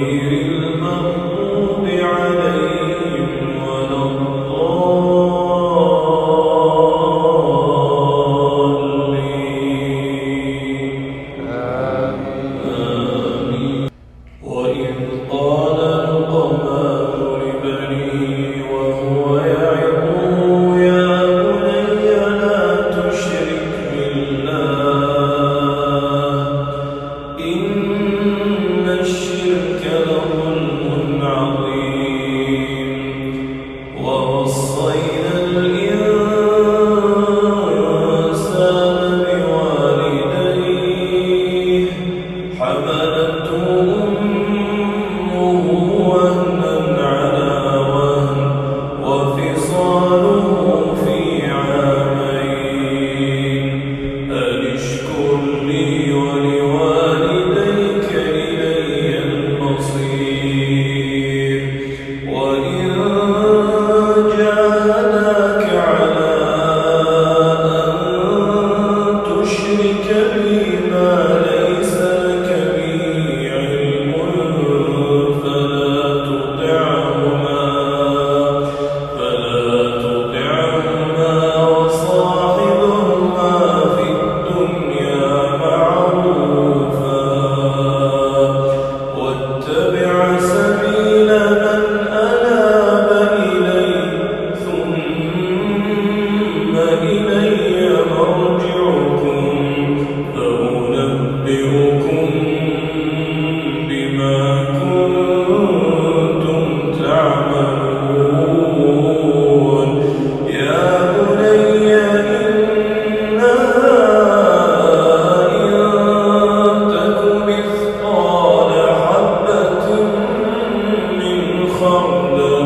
غير المغضوب عليهم. 放了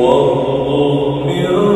وارض من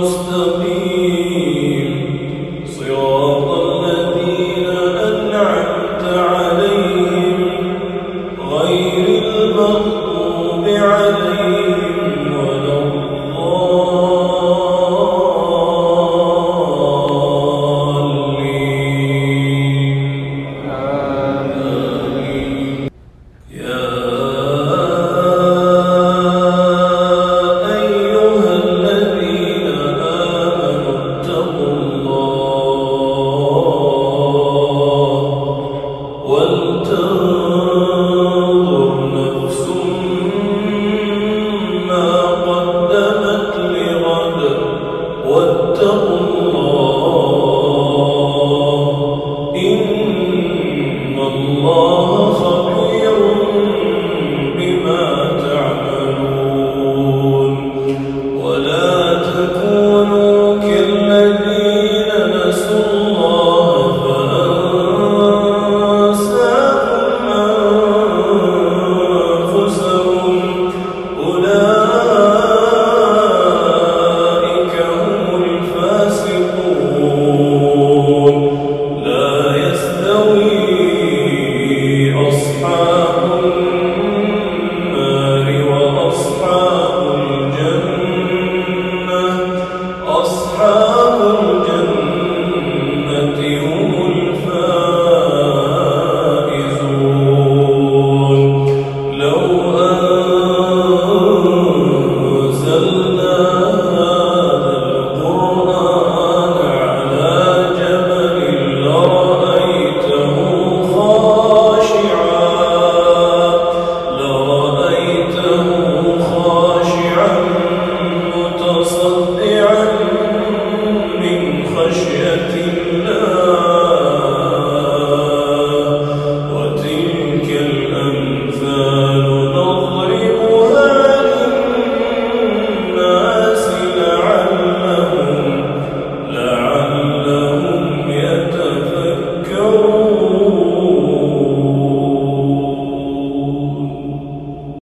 뭐